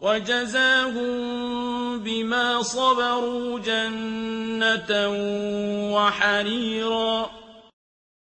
وَجَزَاهُم بِمَا صَبَرُوا جَنَّةً وَحَرِيرًا